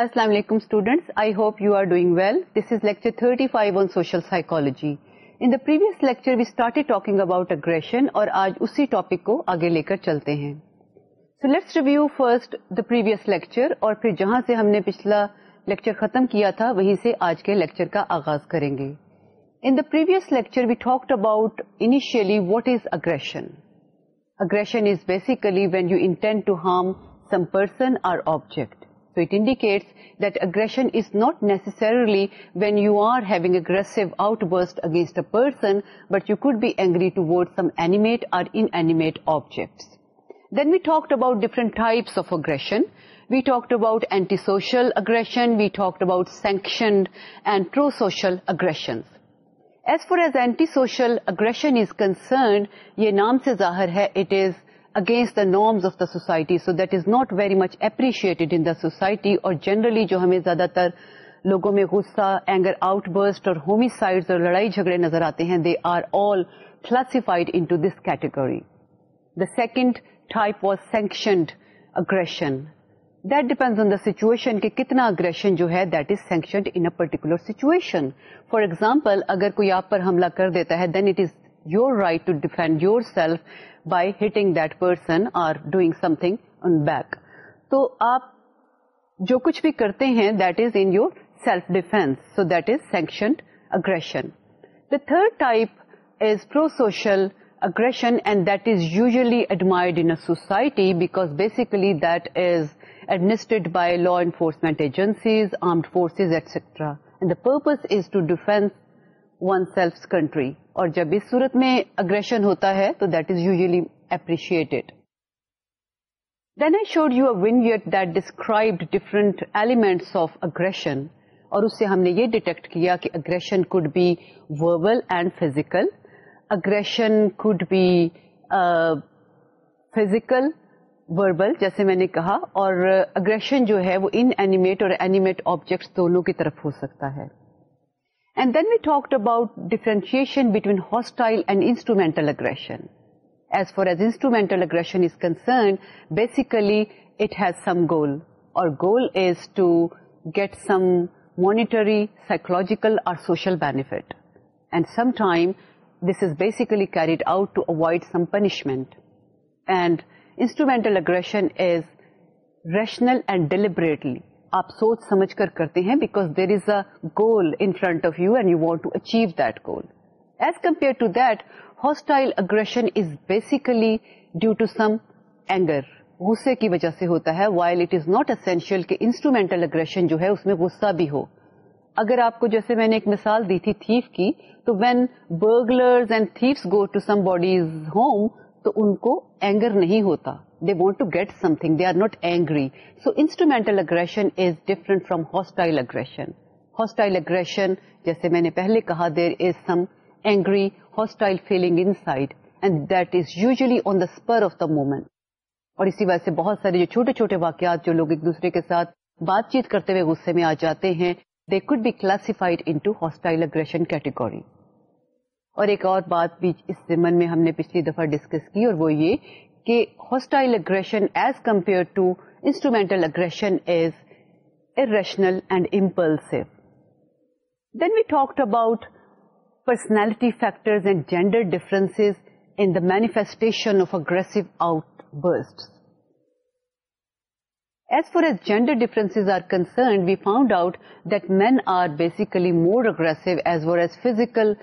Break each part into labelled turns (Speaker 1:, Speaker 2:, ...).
Speaker 1: السلام علیکم students I hope you are doing well this is lecture thirty five on social psychology in the previous lecture we start about aggression اور آج اسی topic کو آگے لے کر چلتے ہیں so let's review first the previous lecture اور پھر جہاں سے ہم نے پچھلا لیکچر ختم کیا تھا وہیں سے آج کے لیکچر کا آغاز کریں گے in the previous lecture we talked about initially what is aggression aggression is basically when you intend to harm some person or object so it indicates that aggression is not necessarily when you are having aggressive outburst against a person but you could be agri toward some animate or inanimate objects then we talk about different types of aggression we talk about anti social aggression we talk about sanctioned and pro social aggression as far as anti social aggression is concerned یہ نام سے ظاہر ہے it is against the norms of the society so that is not very much appreciated in the society اور generally جو ہمیں زیادہ تر لوگوں میں غصہ اینگر آؤٹ برسٹ اور ہومیسائڈ اور لڑائی جھگڑے نظر آتے ہیں they are all classified in this category the second was sanctioned aggression that depends on the situation کہ کتنا اگریشن جو ہے that is sanction situation for example اگر کوئی آپ پر حملہ کر دیتا ہے then it is your right to defend yourself by hitting that person or doing something in back تو آپ جو کچھ بھی کرتے ہیں that is in your self defence so that is sanctioned aggression the third type is pro social aggression and that is usually admired in society because basically that is administered by law enforcement agencies armed forces et cetera the purpose is to defence oneself country اور جب اس صورت میں aggression ہوتا ہے تو that is usually appreciated then I should you are one yet that describe different elements of aggression اور اس سے ہم نے یہ ڈیٹیکٹ کیا کہ aggression could be verbal and physical aggression could be physical verbal جیسے میں نے کہا اور اگریشن uh, جو ہے وہ ان اینیمیٹ اور اینیمیٹ آبجیکٹس دونوں کی طرف ہو سکتا ہے And then we talked about differentiation between hostile and instrumental aggression. As far as instrumental aggression is concerned, basically it has some goal. Our goal is to get some monetary, psychological or social benefit. And sometimes this is basically carried out to avoid some punishment. And instrumental aggression is rational and deliberately آپ سوچ سمجھ کر کرتے ہیں because there is a goal in front of you and you want to achieve that goal as compare to that hostile aggression is basically due to some anger غصے کی وجہ سے ہوتا ہے while it is not essential کہ instrumental aggression جو ہے اس میں غصہ بھی ہو اگر آپ کو جیسے میں نے ایک مثال دی تھی تھیف کی تو when burglars and thieves go to somebody's home تو ان کو اینگر نہیں ہوتا they want to get something they are not angry so instrumental moment اور اسی وجہ سے بہت سارے جو چھوٹے چھوٹے واقعات جو لوگ ایک دوسرے کے ساتھ بات چیت کرتے ہوئے غصے میں آ جاتے ہیں they could be classified into hostile category اور ایک اور بات بھی اس ضمن میں ہم نے پچھلی دفعہ ڈسکس کی اور وہ یہ Ki hostile aggression as compared to instrumental aggression is irrational and impulsive. Then we talked about personality factors and gender differences in the manifestation of aggressive outbursts. As far as gender differences are concerned, we found out that men are basically more aggressive as far as physical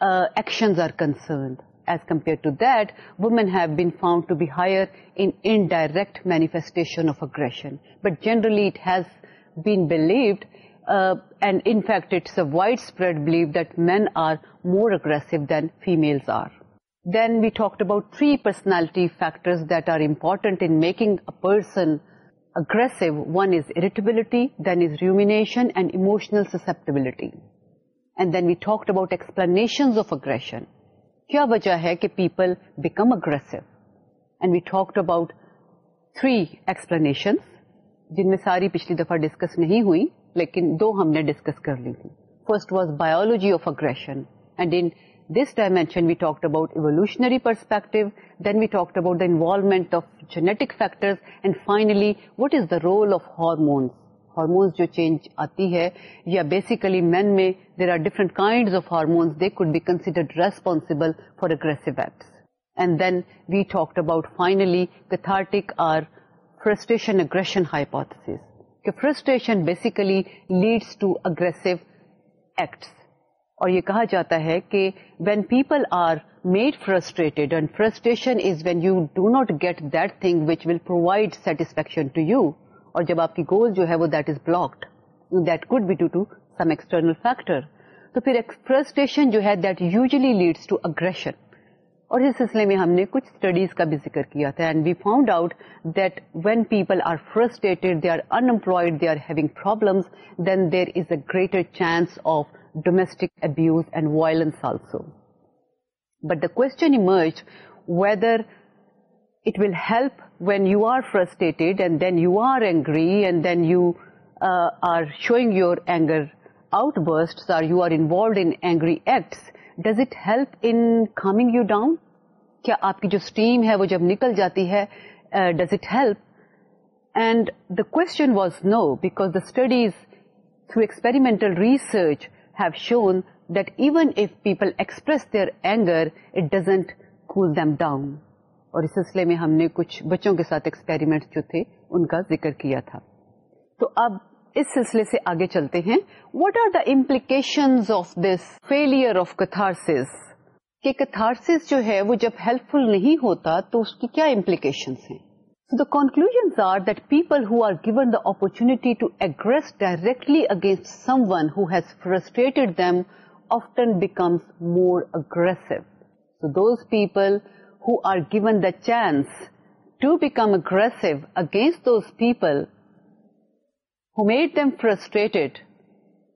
Speaker 1: uh, actions are concerned. As compared to that, women have been found to be higher in indirect manifestation of aggression. But generally it has been believed, uh, and in fact it's a widespread belief that men are more aggressive than females are. Then we talked about three personality factors that are important in making a person aggressive. One is irritability, then is rumination and emotional susceptibility. And then we talked about explanations of aggression. کیا وجہ ہے کہ people become aggressive and we talk about three explanation جن میں ساری پچھلی دفعہ discuss نہیں ہوئی لیکن دو ہم نے ڈسکس کر لی تھی first was biology of aggression and in this dimension we talk about evolutionary perspective then we talk about the involvement of genetic factor and finally what is the role of hormones hormones جو change آتی ہے یا basically مین میں there are different kind of hormones they could be considered responsible for aggressive acts and then we talked about finally cathartic or frustration aggression hypothesis کہ frustration basically leads to aggressive acts اور یہ کہا جاتا ہے کہ when people are made frustrated and frustration is when you do not get that thing which will provide satisfaction to you اور جب آپ کی گول جو ہے وہ that is blocked that could be to some external factor تو پھر جو ہے that usually leads to aggression اور اس سلسلے میں ہم نے کچھ اسٹڈیز کا بھی ذکر کیا تھا and we found out that when people are are are frustrated they they having problems then there is a greater chance of domestic abuse and violence also but the question emerge cool help when you are frustrate and then you are angry and then you are showing your anger out bursted in angry acts does it help انگ down کیا آپ کی جو esteem ہے وہ جب نکل جاتی ہے does it help and the question was no because the studies through experimental research have shown that even if people express their anger it doesn't cool them down اور اس سلسلے میں ہم نے کچھ بچوں کے ساتھ ایکسپیریمنٹ جو تھے ان کا ذکر کیا تھا تو اب اس سلسلے سے آگے چلتے ہیں what are the implication of of this کہ کتارس جو ہے وہ جب ہیلپ فل نہیں ہوتا تو اس کی کیا امپلیکیشن ہیں the opportunity to who directly against someone has more becomes more those people who are given the chance to become aggressive against those people who made them frustrated,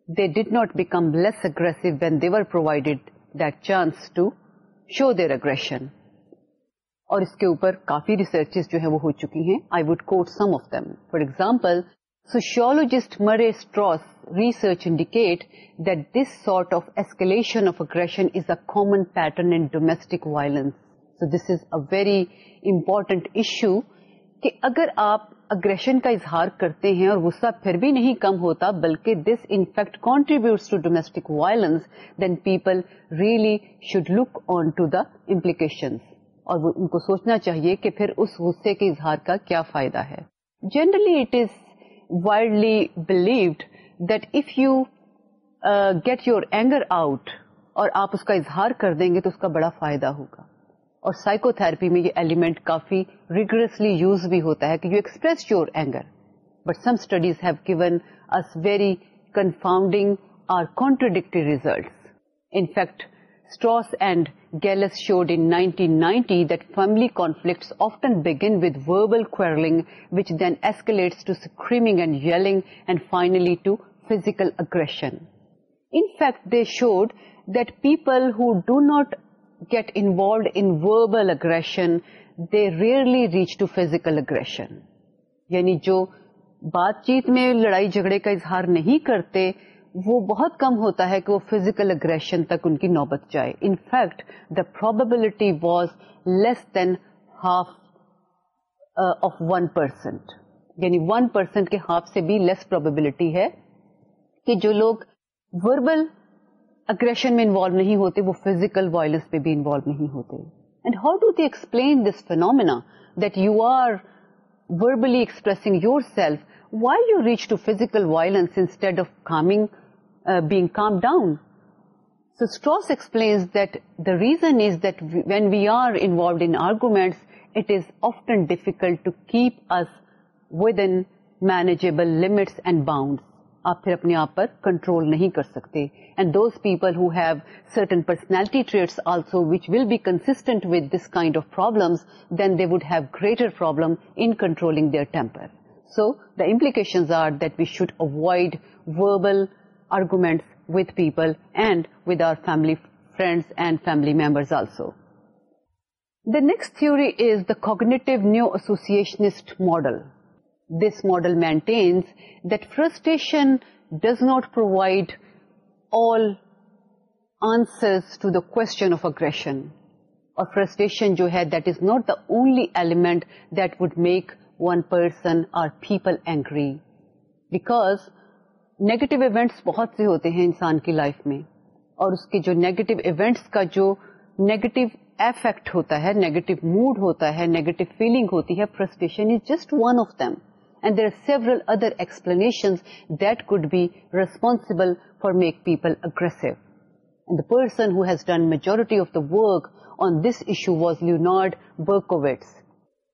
Speaker 1: they did not become less aggressive when they were provided that chance to show their aggression. اور اس کے اوپر کافی researches جو ہے وہ ہو چکی ہیں I would quote some of them for example sociologist Murray Straus research indicate that this sort of escalation of aggression is a common pattern in domestic violence so this is a very important issue کہ اگر آپ aggression کا اظہار کرتے ہیں اور غصہ پھر بھی نہیں کم ہوتا بلکہ this in fact domestic violence then people really should look on to the implication اور ان کو سوچنا چاہیے کہ پھر اس غصے کے اظہار کا کیا فائدہ ہے generally it is وائلڈلی believed that if you get your anger out اور آپ اس کا اظہار کر دیں گے تو اس کا بڑا فائدہ ہوگا اور سائیکو تھراپی میں یہ ایلیمنٹ کافی ریگریسلی یوز بھی ہوتا ہے کہ you express your anger but some studies have given us very confounding or contradictory result in fact اسٹراس and گیلس showed in that family conflict often begin with verbal which then to screaming and yelling and finally to physical aggression in fact they showed that people who do not get involve in verbal aggression they rarely reach to physical aggression یعنی جو بات چیت میں لڑائی جھگڑے کا اظہار نہیں کرتے وہ بہت کم ہوتا ہے کہ وہ فزیکل اگریشن تک ان کی نوبت جائے in fact the probability was less than half of one percent یعنی ون پرسینٹ کے ہاف سے بھی لیس پرابیبلٹی ہے کہ جو لوگ وربل اگریشن میں انوالو نہیں ہوتے وہ فزیکل وائلنس پہ بھی انوالو نہیں ہوتے and how do they explain this phenomena that you are verbally expressing your self why you reach to physical of coming being com down explains that the reason is that when we are involved in arguments it is often difficult to keep us within manageable limits and bounds آپ پھر اپنے آپ پر control نہیں کر سکتے and those people who have certain personality traits also which will be constant with this kind of problem then they would have greater problem in controlling their temper so the are that we should avoid verbal arguments with people and with our family friends and family members also the next theory is the cognitive neo associationist model this model maintains that frustration does not provide all answer کو frustration جو ہے that is not the only element that would make one person or people angry back negative events بہت سے ہوتے ہیں انسان کی life میں اور اس کے جو نیگیٹو ایونٹس کا جو نیگیٹو ایفیکٹ ہوتا ہے نیگیٹو موڈ ہوتا ہے نیگیٹو فیلنگ ہوتی ہے frustration is just one of them And there are several other explanations that could be responsible for make people aggressive. And the person who has done majority of the work on this issue was Leonard Berkowitz.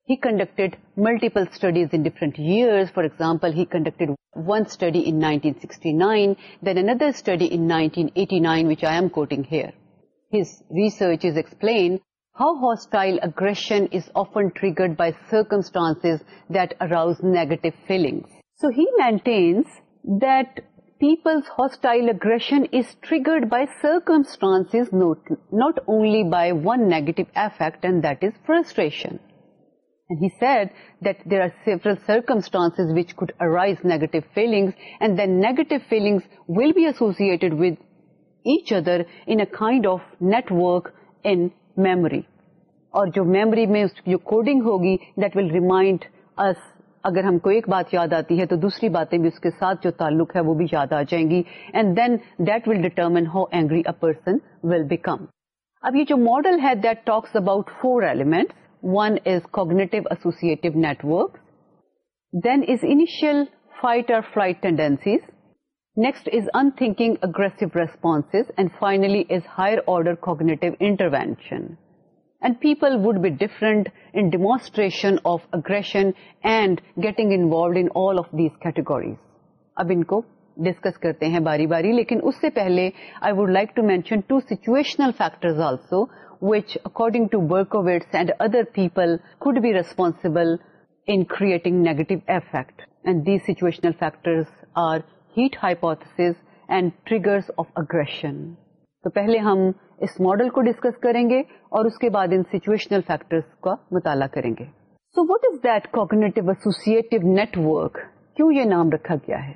Speaker 1: He conducted multiple studies in different years. For example, he conducted one study in 1969, then another study in 1989, which I am quoting here. His research is explained how hostile aggression is often triggered by circumstances that arouse negative feelings. So he maintains that people's hostile aggression is triggered by circumstances, not only by one negative affect, and that is frustration. And he said that there are several circumstances which could arise negative feelings, and then negative feelings will be associated with each other in a kind of network in memory اور جو memory میں اس جو coding ہوگی that will remind اس اگر ہم کو ایک بات یاد آتی ہے تو دوسری باتیں بھی اس کے ساتھ جو تعلق ہے وہ بھی یاد آ جائیں گی and then that will determine how angry a person will become اب یہ جو ماڈل ہے that talks about four element one is cognitive associative network then is initial fight اور flight tendencies next is in thinking aggressive response and finally is higher order cognitive intervention would be different demonstration of aggression and getting involve categories اب ان کو discuss کرتے ہیں باری باری لیکن اس سے پہلے I would like to mention two situational factor also which according to work and other people could be responsible in creating negative affect and the situational factor heat hypothesis and trigger ہم اس ماڈل کو discuss کریں گے اور اس کے بعد ان factor کا مطالعہ کریں گے so what is that cognitive associative network کیوں یہ نام رکھا گیا ہے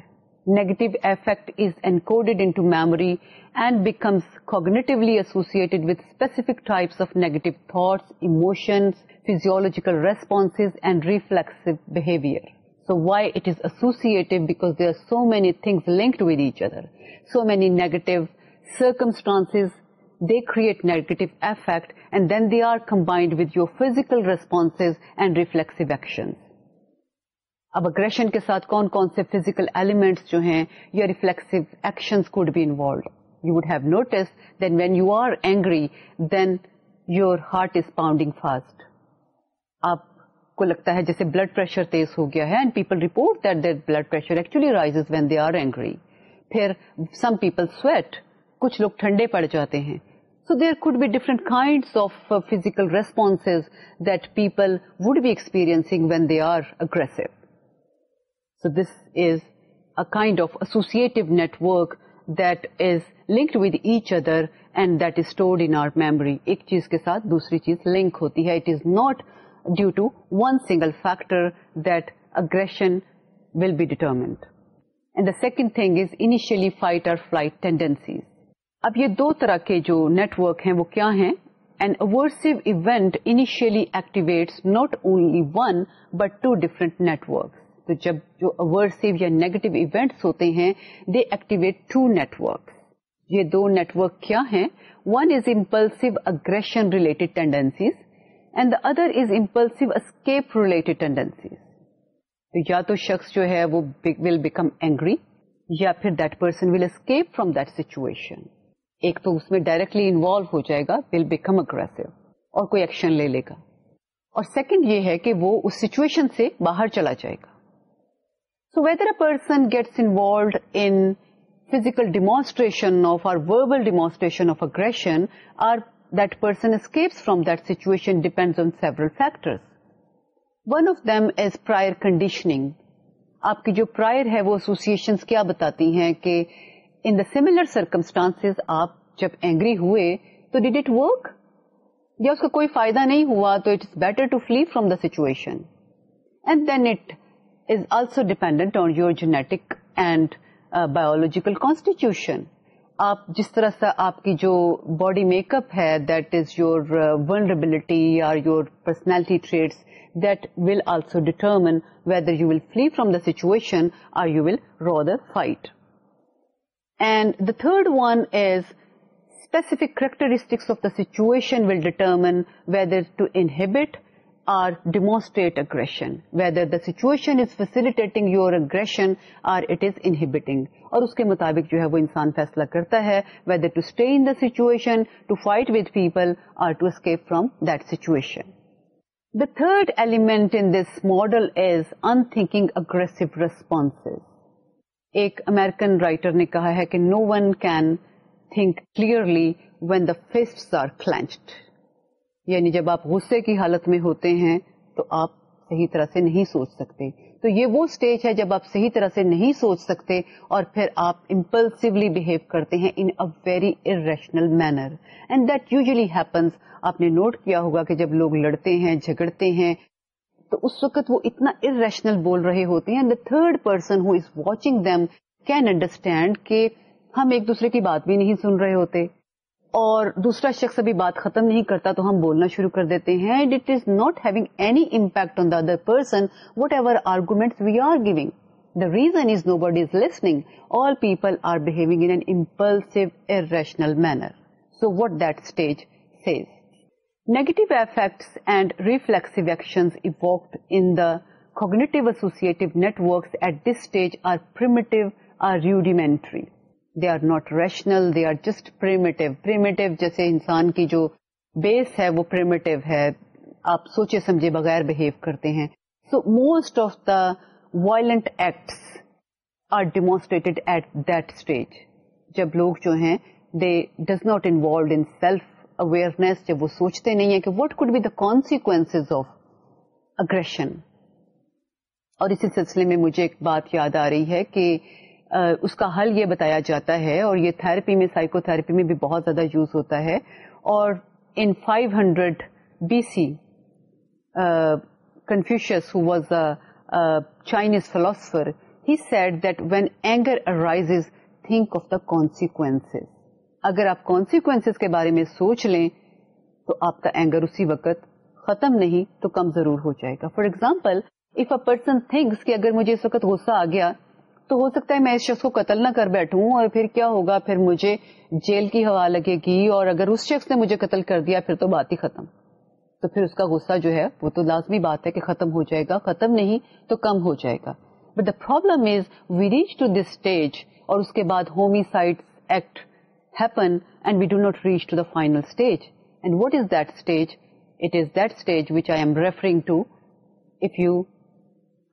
Speaker 1: negative affect is encoded into memory and becomes cognitively associated with specific types of negative thoughts emotions physiological response and reflexive behaviour So why it is associative? Because there are so many things linked with each other. So many negative circumstances, they create negative effect and then they are combined with your physical responses and reflexive actions. اب aggression کے ساتھ کون کون سے physical elements جو ہیں یا reflexive actions could be involved you would have notice then when you are angry then your heart is pounding fast آپ کو لگتا ہے جیسے بلڈ پریشر تیز ہو گیا ہے and and people people people report that that that that their blood pressure actually rises when when they they are are are angry پھر سم سویٹ کچھ لوگ ٹھنڈے پڑ جاتے ہیں so so could be be different kind of of would experiencing aggressive this is is is associative linked with each other stored in memory ایک چیز کے ساتھ دوسری چیز لنک ہوتی ہے it is not due to one single factor that aggression will be determined and the second thing is initially fight اور flight tendencies اب یہ دو طرح کے جو نیٹورک ہیں وہ کیا ہیں and aversive event initially activate not only one but two different networks تو جب اوورس یا نیگیٹو ایونٹ ہوتے ہیں دے ایکٹیویٹ ٹو نیٹورکس یہ دو نیٹورک کیا ہیں one is impulse aggression related tendencies ایک تو اس میں ڈائریکٹلی انوالو ہو جائے گا اور کوئی ایکشن لے لے گا اور سیکنڈ یہ ہے کہ وہ اس سچویشن سے باہر چلا جائے گا whether a person gets involved in physical demonstration aggression or that that person escapes from situation depends on several factors. One of them is prior conditioning. آپ کی جو پرائر ہے وہ associations کیا بتاتی ہیں کہ ان دا سیملر سرکمسٹانس آپ جب اینگری ہوئے تو ڈیڈ اٹ work? یا اس کا کوئی فائدہ نہیں ہوا تو it is better to from from the And and then it is also on on your and and biological constitution آپ جس طرح سے آپ کی جو باڈی میک اپ ہے دیٹ از یور ونربلٹی اور your personality traits that will also determine whether you will flee from the situation or you will row the fight and the third one is specific characteristics of the situation will determine whether to inhibit situation is facility you اگر are it is inhibiting اور اس کے مطابق جو ہے وہ انسان فیصلہ کرتا ہے whether to stay in situation to fight with people or to escape from the situation the third element in this model is انکنگ aggressive response ایک امیرکن رائٹر نے کہا ہے کہ no one can think clearly when the fest are clench یعنی جب آپ غصے کی حالت میں ہوتے ہیں تو آپ صحیح طرح سے نہیں سوچ سکتے تو یہ وہ اسٹیج ہے جب آپ صحیح طرح سے نہیں سوچ سکتے اور پھر آپ امپلسلی بہیو کرتے ہیں in a very irrational manner and that usually happens آپ نے نوٹ کیا ہوگا کہ جب لوگ لڑتے ہیں جھگڑتے ہیں تو اس وقت وہ اتنا ار ریشنل بول رہے ہوتے ہیں third person who is watching them can understand کہ ہم ایک دوسرے کی بات بھی نہیں سن رہے ہوتے اور دوسرا شخص ابھی بات ختم نہیں کرتا تو ہم بولنا شروع کر دیتے ہیں and and it is is is not having any impact on the the the other person what whatever argument we are are are are giving reason no all people behaving in in an impulsive irrational manner so that stage stage Cs negative affects reflexive evoked cognitive associative at this rudimentary they are not rational they are just primitive primitive جیسے انسان کی جو بیس ہے وہ primitive ہے آپ سوچے سمجھے بغیر بہیو کرتے ہیں so most of the violent acts are demonstrated at that stage جب لوگ جو ہیں they does not involved in self awareness جب وہ سوچتے نہیں ہیں کہ what could be the consequence of aggression اور اسی سلسلے میں مجھے ایک بات یاد آ رہی ہے کہ اس کا حل یہ بتایا جاتا ہے اور یہ تھراپی میں سائیکو تھراپی میں بھی بہت زیادہ یوز ہوتا ہے اور in 500 hundred B C Confucius who Chinese philosopher he said that when anger arise think of the consequence اگر آپ کانسیکوینس کے بارے میں سوچ لیں تو آپ کا اینگر اسی وقت ختم نہیں تو کم ضرور ہو جائے گا for example if a person thinks کہ اگر مجھے اس وقت غصہ آ گیا تو ہو سکتا ہے میں اس شخص کو قتل نہ کر بیٹھوں اور پھر کیا ہوگا پھر مجھے جیل کی ہوا لگے گی اور اگر اس شخص نے مجھے قتل کر دیا پھر تو بات ہی ختم تو پھر اس کا غصہ جو ہے وہ تو لازمی بات ہے کہ ختم ہو جائے گا ختم نہیں تو کم ہو جائے گا but the problem is we reach to this stage اور اس کے بعد homicide act happen and we do not reach to the final stage stage stage and is is that that it I am referring to if you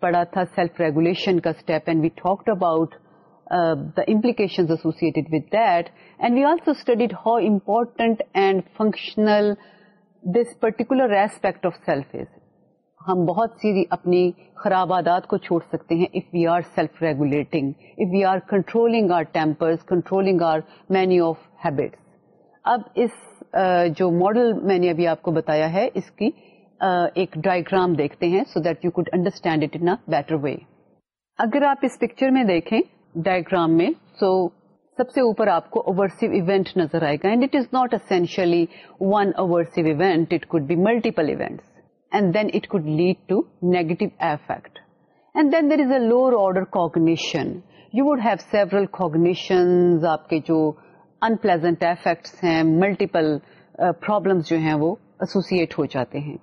Speaker 1: پڑا تھا self regulation کا step and we talk about the with that and we also studied how important and functional this particular aspect of self is ہم بہت سی اپنی خراب عادات کو چھوڑ سکتے ہیں if we are self regulating if we are controlling our tempers controlling our many of habits اب اس uh, جو ماڈل میں نے ابھی آپ کو بتایا ہے اس کی ایک ڈائگرام دیکھتے ہیں so that you could understand it in better way اگر آپ اس پکچر میں دیکھیں ڈائگرام میں so سب سے اوپر آپ کو اوورسو ایونٹ نظر آئے گا and it it is not essentially one event be multiple event then it could lead to negative affect and then there is a lower order cognition you would have several cognition آپ کے جو unpleasant effects ہیں multiple problems جو ہیں وہ associate ہو جاتے ہیں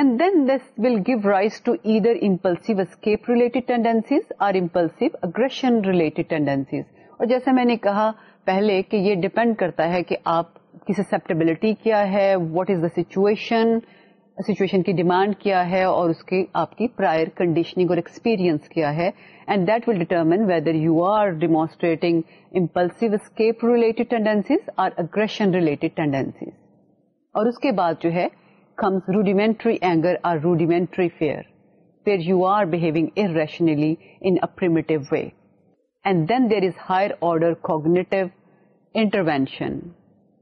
Speaker 1: and then this will give rise to either escape related or impulse aggression related tendencies اور جیسے میں نے کہا پہلے کہ یہ ڈیپینڈ کرتا ہے کہ آپ کی سسپٹبلٹی کیا ہے what is the situation situation کی ڈیمانڈ کیا ہے اور اس کی آپ کی پرائر کنڈیشنگ اور ایکسپیرینس کیا ہے escape related tendencies or aggression related tendencies اور اس کے بعد جو ہے becomes rudimentary anger or rudimentary fear, where you are behaving irrationally in a primitive way. And then there is higher order cognitive intervention.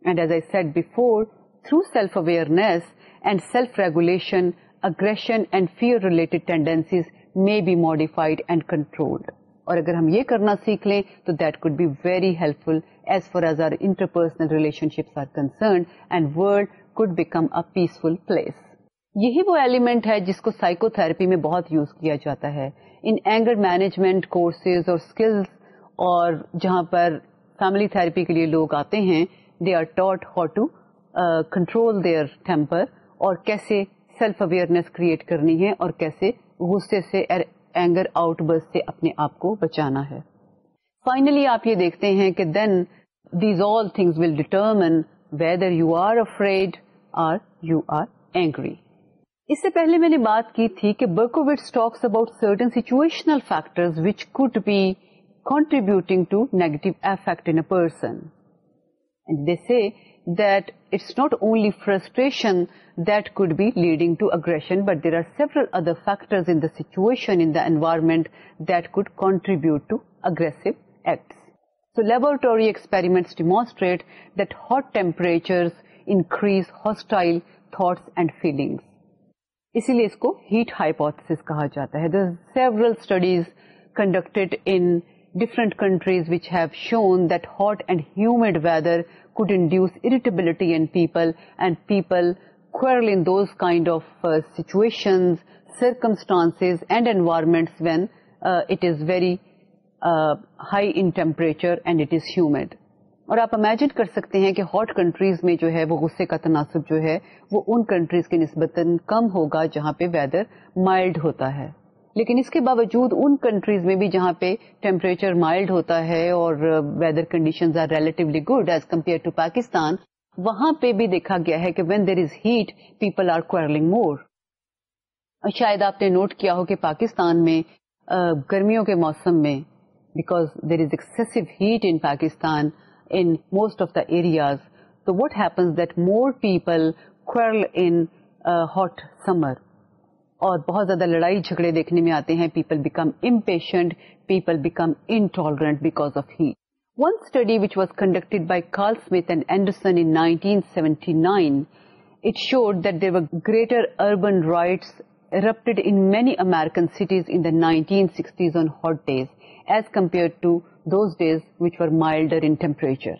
Speaker 1: And as I said before, through self-awareness and self-regulation, aggression and fear-related tendencies may be modified and controlled. اور اگر ہم یہ کرنا سیکھ لیں تو that could be very helpful as far as our interpersonal relationships are concerned and world could become a peaceful place. یہی وہ ایلیمنٹ ہے جس کو سائیکو تھراپی میں بہت یوز کیا جاتا ہے ان اینگر مینجمنٹ کورسز اور اسکلس اور جہاں پر فیملی تھراپی کے لیے لوگ آتے ہیں they are taught how to control their temper اور کیسے سیلف اویئرنیس کریٹ کرنی ہے اور کیسے غصے سے اینگر آؤٹ برس سے اپنے آپ کو بچانا ہے فائنلی آپ یہ دیکھتے ہیں کہ then these all things will determine whether you are afraid or you are angry اس سے پہلے میں نے بات کی تھی کہ Berkowitz talks about certain situational factor which could be contributing to negative affect in person and they see that it's not only frustration that could be leading to aggression but there are several other factors in the situation in the environment that could contribute to aggressive acts. So laboratory experiments demonstrate that hot temperatures increase hostile thoughts and feelings اسی لیے اس کو heat hypothesis کہا جاتا ہے there several studies conducted in different countries which have shown that hot and humid weather could induce irritability in people and people in those kind of situations circumstance and environment when it is very high in temperature and it is humid اور آپ imagine کر سکتے ہیں کہ hot countries میں جو ہے وہ غصے کا تناسب جو ہے وہ ان کنٹریز کے نسبتاً کم ہوگا جہاں پہ ویدر مائلڈ ہوتا ہے لیکن اس کے باوجود ان کنٹریز میں بھی جہاں پہ ٹیمپریچر مائلڈ ہوتا ہے اور weather conditions are relatively good as compare to Pakistan وہاں پہ بھی دیکھا گیا ہے کہ when there is heat people are quarrelling more شاید آپ نے نوٹ کیا ہو کہ پاکستان میں گرمیوں کے موسم میں because there is excessive heat in Pakistan most of the areas تو what happens that more people hot summer اور بہت زیادہ لڑائی جھگڑے دیکھنے میں آتے ہیں people become impatient people become intolerant back of he one study which was conducted by Carlsmith and Anderson seventy nine it showed that there are greater urban riot erupted American cities nineteen sixties on hot days as compare to those days which Wilder in temperature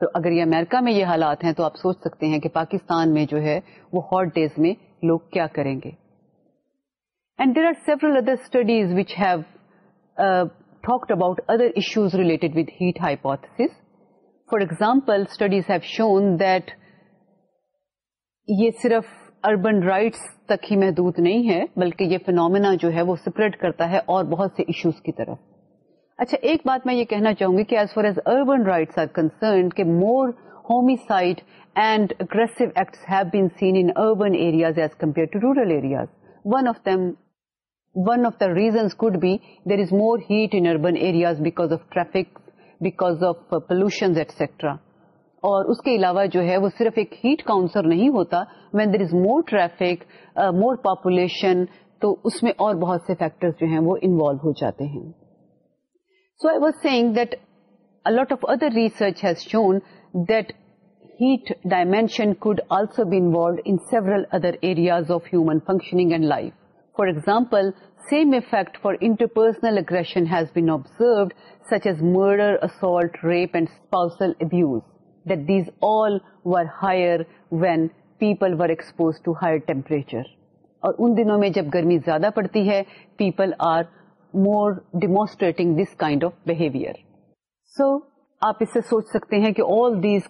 Speaker 1: تو اگر یہ امریکہ میں یہ حالات ہیں تو آپ سوچ سکتے ہیں کہ پاکستان میں جو ہے وہ ہاٹ ڈیز میں لوگ کیا کریں گے and there are several other studies have talked about other issues related with heat hypothesis for example studies have shown that یہ صرف اربن رائٹس تک ہی محدود نہیں ہے بلکہ یہ فنومنا جو ہے وہ سپریڈ کرتا ہے اور بہت سے ایشوز کی طرف اچھا ایک بات میں یہ کہنا چاہوں گی کہ as far as urban riots are کہ more homicide and aggressive acts have been seen in urban areas areas as compare to rural one one of of them the reasons could be there is more heat in urban areas because of traffic because of pollution etcetera اور اس کے علاوہ جو ہے وہ صرف ایک heat کاؤنسر نہیں ہوتا when there is more traffic more population تو اس میں اور بہت سے فیکٹر جو ہیں وہ انوالو ہو جاتے ہیں so I vast of other research shown دنشن کوسنل aggression observed such as murder assault rape and spousal abuse that these all were higher when people were exposed to higher temperature اور ان دنوں میں جب گرمی زیادہ پڑتی ہے people are more demonstrating this kind of behaviour so آپ اس سے سوچ سکتے ہیں کہ all these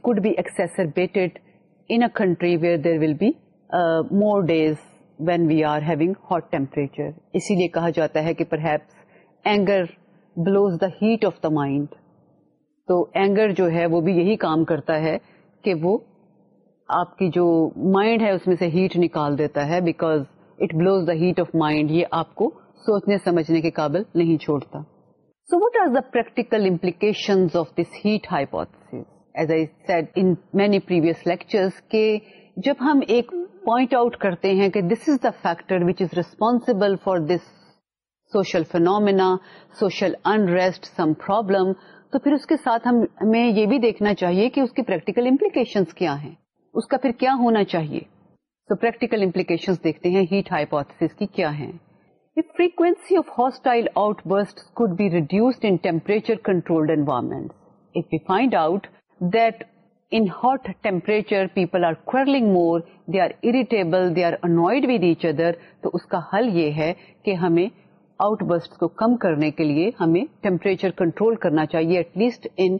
Speaker 1: in be country where there country where will be more days when we are hot temperature اسی لیے کہا جاتا ہے کہ perhaps anger blows the heat of the mind تو اینگر جو ہے وہ بھی یہی کام کرتا ہے کہ وہ آپ کی جو مائنڈ ہے اس میں سے ہیٹ نکال دیتا ہے because it blows the heat of mind یہ آپ کو سوچنے سمجھنے کے قابل نہیں چھوڑتا so what are the practical implication of this heat hypothesis as I said in many previous lectures کے جب ہم ایک پوائنٹ آؤٹ کرتے ہیں کہ this is the factor which is responsible for this social phenomena social unrest some problem تو پھر اس کے ساتھ ہمیں یہ بھی دیکھنا چاہیے کہ اس کی پریکٹیکل امپلیکیشن کیا ہیں اس کا پھر کیا ہونا چاہیے سو پریکٹیکل امپلیکیشن دیکھتے ہیں ہیٹ ہائیپوتھس کی کیا ہیں frequency of hostile outbursts be reduced controlling more irritable they are and each other تو اس کا حل یہ ہے کہ ہمیں آؤٹ برس کو کم کرنے کے لیے ہمیں ٹیمپریچر کنٹرول کرنا چاہیے ایٹ لیسٹ ان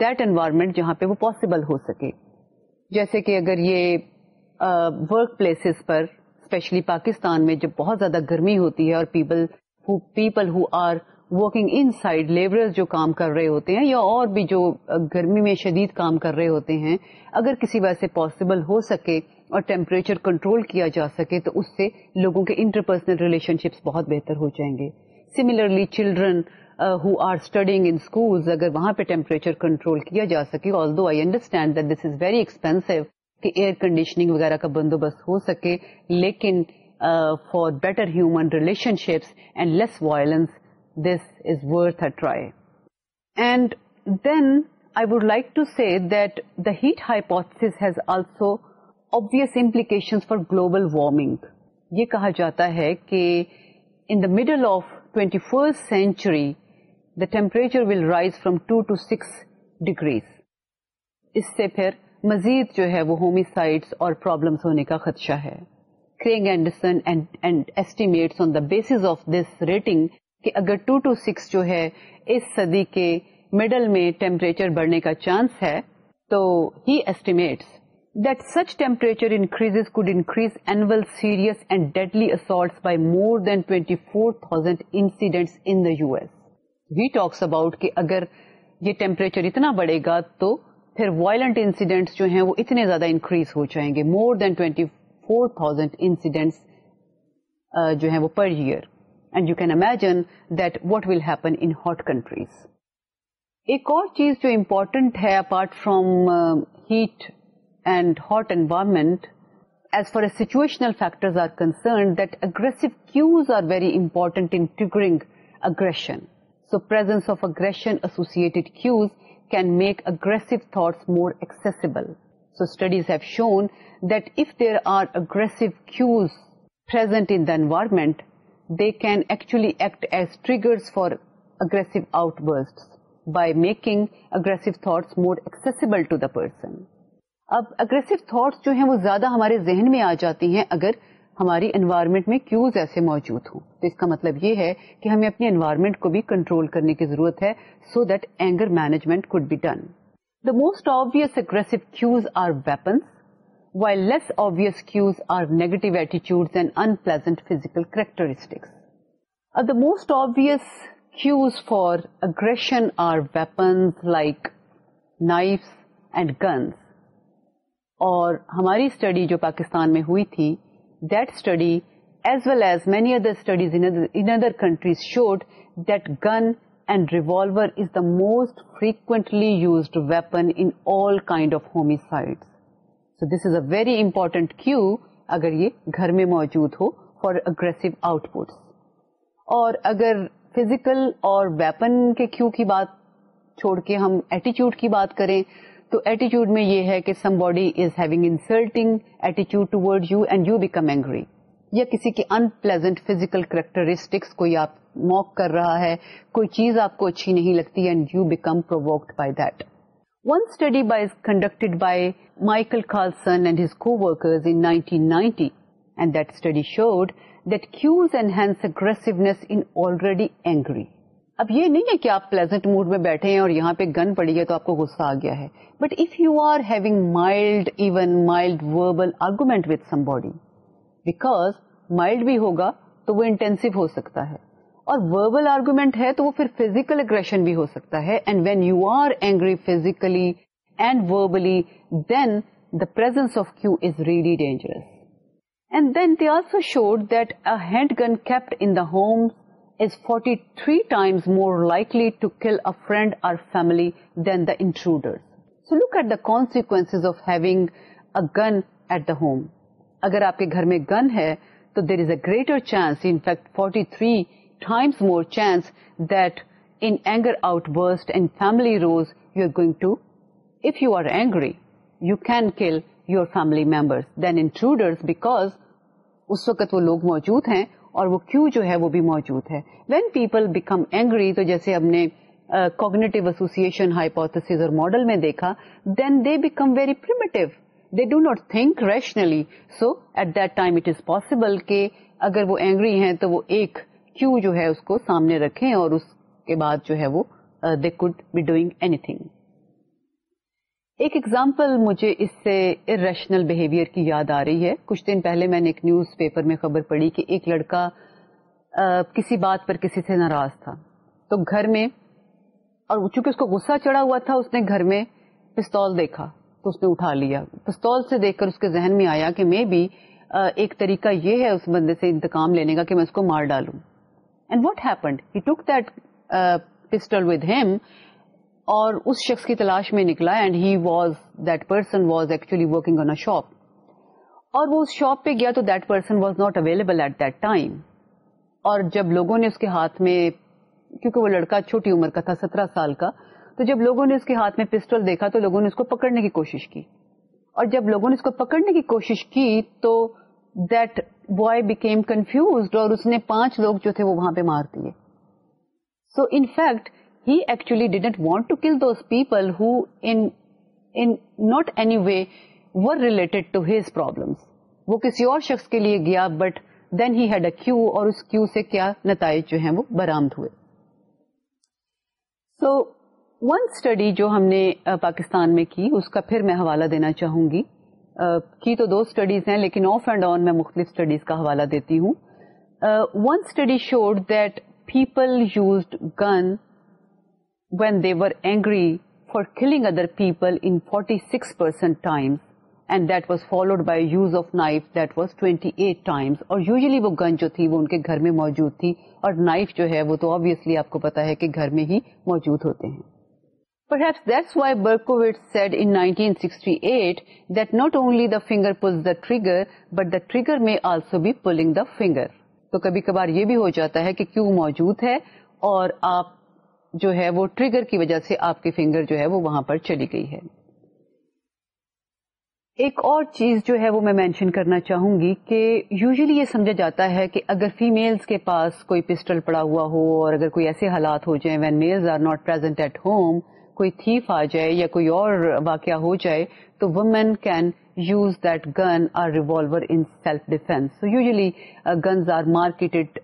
Speaker 1: دنوائرمنٹ جہاں پہ وہ پاسبل ہو سکے جیسے کہ اگر یہ ورک uh, پلیس پر اسپیشلی پاکستان میں جب بہت زیادہ گرمی ہوتی ہے اور people people who are working inside labour جو کام کر رہے ہوتے ہیں یا اور بھی جو گرمی میں شدید کام کر رہے ہوتے ہیں اگر کسی وجہ سے پاسبل ہو سکے اور ٹیمپریچر کنٹرول کیا جا سکے تو اس سے لوگوں کے انٹرپرسنل ریلیشن شپس بہت بہتر ہو جائیں گے similarly children who are studying in school اگر وہاں پہ ٹیمپریچر کنٹرول کیا جا سکے although I understand that this is very expensive کہ ایئر کنڈیشننگ وغیرہ کا بندوبست ہو سکے لیکن for better human relationships and less violence this is worth a try and then I would like to see the heat hypothesis has also obvious implication for global warming یہ کہا جاتا ہے کہ in the middle of twenty first century the temperature will rise from two to six degrees اس سے پھر مزید جو ہے وہ ہومیسائڈس اور پرابلمس ہونے کا خدشہ ہے Craig Anderson and estimates on the basis of this rating کہ اگر ٹو ٹو سکس جو ہے اس صدی کے مڈل میں ٹیمپریچر بڑھنے کا چانس ہے تو ہی estimates that such temperature increases could increase annual serious and deadly assaults by more than 24,000 incidents in the US. He talks about کہ اگر یہ temperature اتنا بڑھے گا تو پھر وائلنٹ انسیڈنٹس جو ہیں وہ اتنے زیادہ انکریز ہو جائیں گے more than twenty four thousand incidents جو ہیں وہ per year and you can imagine that what will happen in hot countries ایک اور چیز جو امپورٹنٹ ہے apart from heat and hot environment as far a situational that aggressive cues are very important in triggering aggression so presence of aggression associated cues can make aggress more ایک so studies have show دف there are اگریس cues پر environment they can actually act as trigger for aggress outbursts by making aggressive thoughts more accessible to the person اب aggressive thoughts جو ہیں وہ زیادہ ہمارے ذہن میں آ جاتی ہیں اگر ہماری انوائرمنٹ میں کیوز ایسے موجود ہوں تو اس کا مطلب یہ ہے کہ ہمیں اپنی انوائرمنٹ کو بھی کنٹرول کرنے کی ضرورت ہے so that anger management could be done the most obvious aggressive cues are weapons while less obvious cues are negative ایٹیچیوڈ and unpleasant physical characteristics the most obvious cues for aggression are weapons like knives and guns اور ہماری study جو پاکستان میں ہوئی تھی as well as many other studies in other countries showed that gun and revolver is the most frequently used weapon of homicide so this is a very important cue اگر یہ گھر میں موجود ہو فار اگریسو آؤٹ پٹس اور اگر physical اور weapon کے کیو کی بات چھوڑ کے ہم ایٹیچیوڈ کی بات کریں تو ایٹیچیوڈ میں یہ ہے کہ some body is having insulting ایٹیچیوڈ to word you and you become angry یا کسی کی ان پلیزنٹ فزیکل کریکٹرسٹکس کوئی آپ موک کر رہا ہے کوئی چیز آپ کو اچھی نہیں لگتی and you become provoked by that one study by conducted by Michael Carson and his coworkers in 1990 and that study showed that cues enhance aggressiveness in already angry. اب یہ نہیں ہے کہ آپ پلیزنٹ موڈ میں بیٹھے ہیں اور یہاں پہ گن پڑی ہے تو آپ کو غصہ آ گیا ہے but if you are having mild even mild verbal argument with some body because mild بھی ہوگا تو وہ انٹینسو ہو سکتا ہے اور وربل آرگومینٹ ہے تو وہ پھر فیزیکل اگریشن بھی ہو سکتا ہے and when you are angry physically and verbally then the presence of cue is really dangerous and then they also showed that a hand gun kept in the homes friend at the home اگر آپ کے گھر میں گن ہے تو there is a greater chance int forty three time more chance than anger out برس and family rows you are going to if you are angry you can kill your family member then once back اس وقت وہ لوگ موجود ہیں اور وہ کیو جو ہے وہ بھی موجود ہے وین پیپل بیکم اینگری تو جیسے ہم نے کوگنیٹو ایسوسیشن ہائیپوتھس اور ماڈل میں دیکھا then they become very they do not think rationally so at that time it is possible کہ اگر وہ اینگری ہیں تو وہ ایک کیو جو ہے اس کو سامنے رکھیں اور اس کے بعد جو ہے وہ they could be doing anything ایک ایگزامپل مجھے اس سے ار ریشنل کی یاد آ رہی ہے کچھ دن پہلے میں نے ایک نیوز پیپر میں خبر پڑی کہ ایک لڑکا کسی بات پر کسی سے ناراض تھا تو گھر میں اور چونکہ اس کو غصہ چڑھا ہوا تھا اس نے گھر میں پستول دیکھا تو اس نے اٹھا لیا پستول سے دیکھ کر اس کے ذہن میں آیا کہ میں بھی ایک طریقہ یہ ہے اس بندے سے انتقام لینے کا کہ میں اس کو مار ڈالوں and what happened he that pistol with him اور اس شخص کی تلاش میں نکلا and he was that person was actually working on a shop اور وہ اس شاپ پہ گیا تو that that person was not available at time اور جب لوگوں نے اس کے ہاتھ میں کیونکہ وہ لڑکا چھوٹی عمر کا تھا سترہ سال کا تو جب لوگوں نے اس کے ہاتھ میں پسٹل دیکھا تو لوگوں نے اس کو پکڑنے کی کوشش کی اور جب لوگوں نے اس کو پکڑنے کی کوشش کی تو دیٹ بوائے بیکیم کنفیوزڈ اور اس نے پانچ لوگ جو تھے وہ وہاں پہ مار دیے so in fact he actually didn't want to kill those people who in in not any way were related to his problems وہ کسی اور شخص کے لیے گیا but then he had a cue cue اور اس سے کیا نتائج جو ہیں وہ برآمد ہوئے سو ون اسٹڈی جو ہم نے پاکستان میں کی اس کا پھر میں حوالہ دینا چاہوں گی کی تو دو اسٹڈیز ہیں لیکن آف اینڈ آن میں مختلف اسٹڈیز کا حوالہ دیتی ہوں one study showed that people used gun when they're angry for killing other people six percent followed by use of knife twenty eight اور گھر میں موجود تھی اور نائف جو ہے وہ تو اوبیسلی آپ کو پتا ہے کہ گھر میں ہی موجود ہوتے ہیں پر heaps why Berkowitz said it that not only the finger pulls the trigger but the trigger may also be pulling the finger تو کبھی کبھار یہ بھی ہو جاتا ہے کہ کیوں موجود ہے اور آپ جو ہے وہ ٹریگر کی وجہ سے آپ کی فنگر جو ہے وہ وہاں پر چلی گئی ہے ایک اور چیز جو ہے وہ میں مینشن کرنا چاہوں گی کہ یوزلی یہ سمجھا جاتا ہے کہ اگر فیمیلز کے پاس کوئی پسٹل پڑا ہوا ہو اور اگر کوئی ایسے حالات ہو جائیں when males are not present at home کوئی تھیف آ جائے یا کوئی اور واقعہ ہو جائے تو women can use that gun or revolver in self defence so usually guns are marketed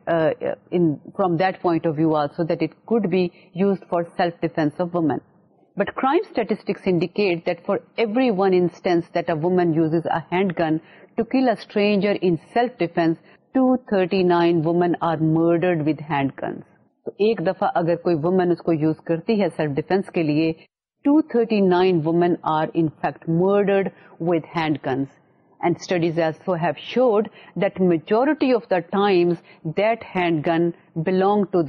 Speaker 1: from that point of view also that it could be use for self defence of women but crime statistics indicate that for every one instance that a woman use a hand gun to kill a stranger in self defence two thirty nine women are murdered with hand guns تو ایک دفعہ اگر کوئی women اس کو use کرتی ہے self defence کے لیے 239 thirty nine women are in fact murdered with hand guns and studies majority of the times that hand gun belong to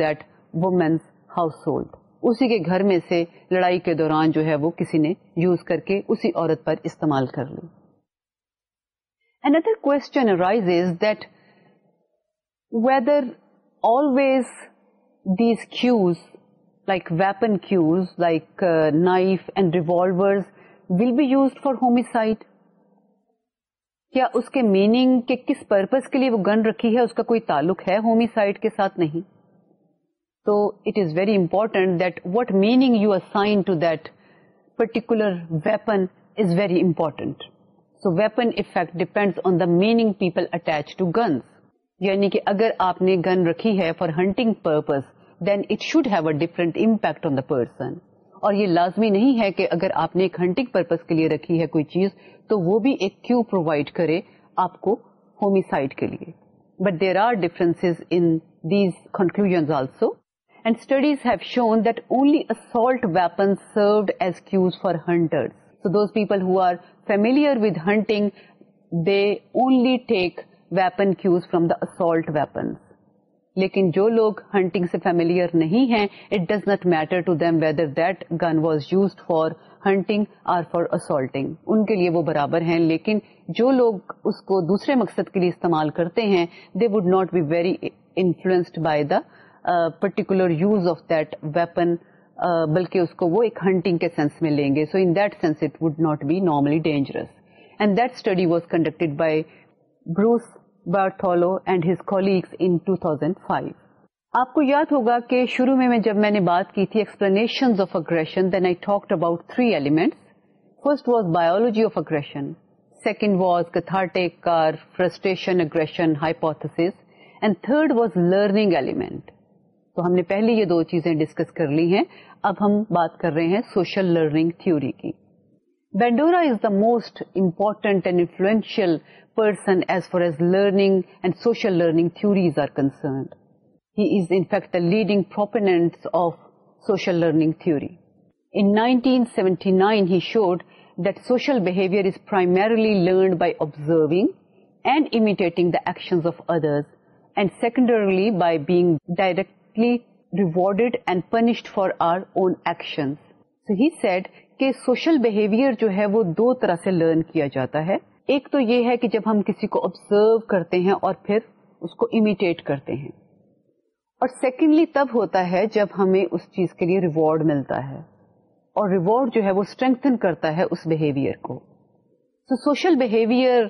Speaker 1: women's household اسی کے گھر میں سے لڑائی کے دوران جو ہے وہ کسی نے یوز کر کے اسی عورت پر استعمال کر لی Another question arises that whether always like weapon cues like knife and revolvers will be used for homicide کیا اس کے میننگ کے کس پرپز کے لیے وہ گن رکھی ہے اس کا کوئی تعلق ہے ہومیسائڈ کے ساتھ نہیں تو it is very important that what meaning you assign to that particular weapon is very important so weapon effect depend on the meaning people attach to guns یعنی کہ اگر آپ نے گن رکھی ہے for hunting purpose then it should have a different impact on the person اور یہ لازمی نہیں ہے کہ اگر آپ نے ایک ہنٹنگ پرپز کے لیے رکھی ہے کوئی چیز تو وہ بھی ایک کیو پرووائڈ کرے آپ کو ہومیسائڈ کے لیے but there are difference these conclusion also and studies have shown that only assault weapon served as cues for hunters so those people who are familiar with hunting they only take weapon cues from the assault weapon لیکن جو لوگ hunting سے familiar نہیں ہیں it does not matter to them whether that gun was use for hunting اور for assaulting ان کے لیے وہ برابر ہیں لیکن جو لوگ اس کو دوسرے مقصد کے لیے استعمال کرتے ہیں they would not be very influenced by the particular use of that weapon بلکہ اس کو وہ ایک ہنٹنگ کے سینس میں لیں گے so in that sense it would not be normally dangerous and that study was conducted by Bruce Bartholow and his 2005 آپ کو یاد ہوگا کہ شروع میں جب میں نے بات کی تھی explanation of aggression then I about three element first was biology of aggression second was car frustration aggression hypothesis and third was learning element تو ہم نے پہلے یہ دو چیزیں ڈسکس کر لی ہیں اب ہم بات کر رہے ہیں سوشل لرننگ تھیوری کی Bandura is the most important and influential person social learning learning of other and secondarily by being directly rewarded and punished for our اونشن بہیویئر جو ہے وہ دو طرح سے لرن کیا جاتا ہے ایک تو یہ ہے کہ جب ہم کسی کو آبزرو کرتے ہیں اور پھر اس کو امیٹیٹ کرتے ہیں اور سیکنڈلی تب ہوتا ہے جب ہمیں اس چیز کے لیے ریوارڈ ملتا ہے اور ریوارڈ جو ہے وہ اسٹرینگن کرتا ہے اس بہیویئر کو سوشل بہیویئر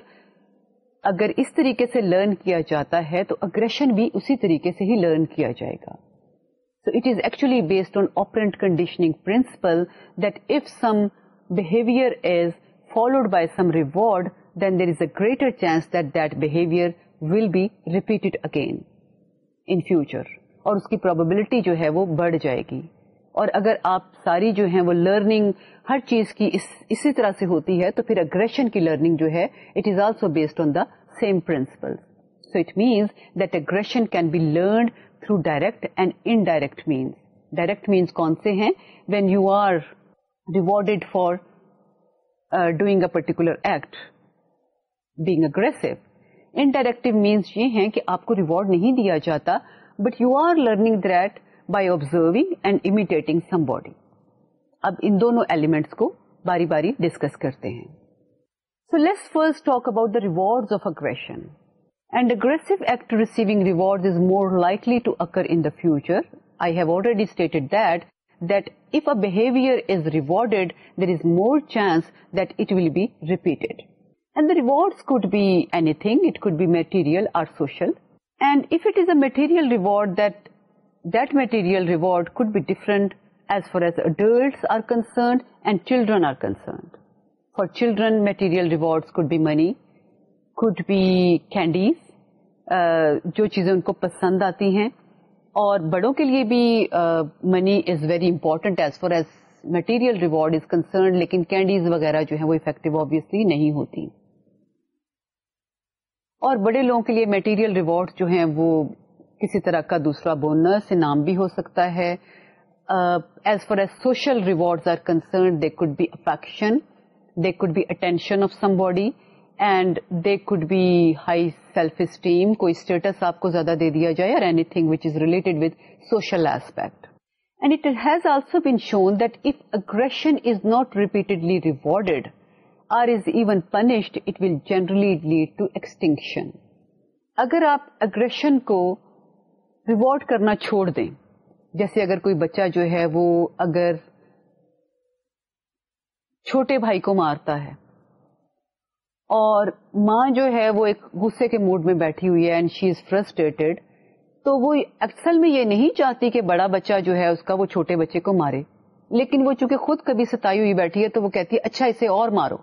Speaker 1: اگر اس طریقے سے لرن کیا جاتا ہے تو اگریشن بھی اسی طریقے سے ہی لرن کیا جائے گا so it is actually based on operant conditioning principle that if some behaviour is followed by some reward then there is a greater chance that that behaviour will be repeated again in future اور اس کی probability جو ہے وہ بڑھ جائے گی اور اگر آپ ساری جو ہے لرننگ ہر چیز کی اس, اسی طرح سے ہوتی ہے تو پھر اگریشن کی لرننگ جو ہے it is also based on the same principle so it means that aggression can be learned through direct and indirect means direct means کون سے ہیں when you are rewarded for doing a particular act being aggressive انڈائیو means یہ ہے کہ آپ کو reward نہیں دیا جاتا but you are learning that by body اب ان دونوں ایلیمنٹس کو باری باری ڈسکس کرتے ہیں so let's first of aggression I have behavior a rewarded there is more chance that it will be repeated children, as far as be money, for children material جو چیزیں ان کو پسند آتی ہیں اور بڑوں کے لیے بھی money is very important as far as material candies وغیرہ جو ہیں وہ افیکٹولی نہیں ہوتی اور بڑے لوگوں کے لیے میٹیریل ریوارڈ جو ہیں وہ کسی طرح کا دوسرا بونس انعام بھی ہو سکتا ہے as far as social reward are concern they could be affection they could be attention of somebody and they could be high self esteem کوئی اسٹیٹس آپ کو زیادہ دے دیا جائے اور anything which is related with social aspect and it has also been shown that if aggression is not repeatedly rewarded generally lead to extinction اگر آپ اگریشن کو ریوارڈ کرنا چھوڑ دیں جیسے اگر کوئی بچہ جو ہے وہ اگر چھوٹے بھائی کو مارتا ہے اور ماں جو ہے وہ ایک غصے کے موڈ میں بیٹھی ہوئی ہے اینڈ شی از فرسٹریٹڈ تو وہ اصل میں یہ نہیں چاہتی کہ بڑا بچہ جو ہے اس کا وہ چھوٹے بچے کو مارے لیکن وہ چونکہ خود کبھی ستائی ہوئی بیٹھی ہے تو وہ کہتی ہے اچھا اسے اور مارو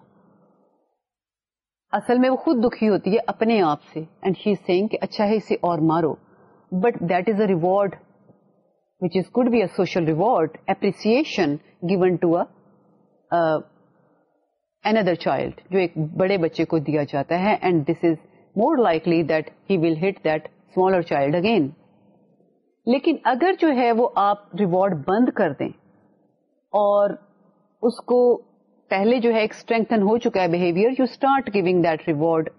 Speaker 1: اصل میں وہ خود دکھی ہوتی ہے اپنے آپ سے اینڈ شی سینگ کہ اچھا ہے اسے اور مارو but that is a reward which is good other child جو ایک بڑے بچے کو دیا جاتا ہے and this is more likely that he will hit that smaller child again لیکن اگر جو ہے وہ آپ ریوارڈ بند کر دیں اور اس کو پہلے جو ہے ایک اسٹرینتھن ہو چکا ہے behaviour you start giving that reward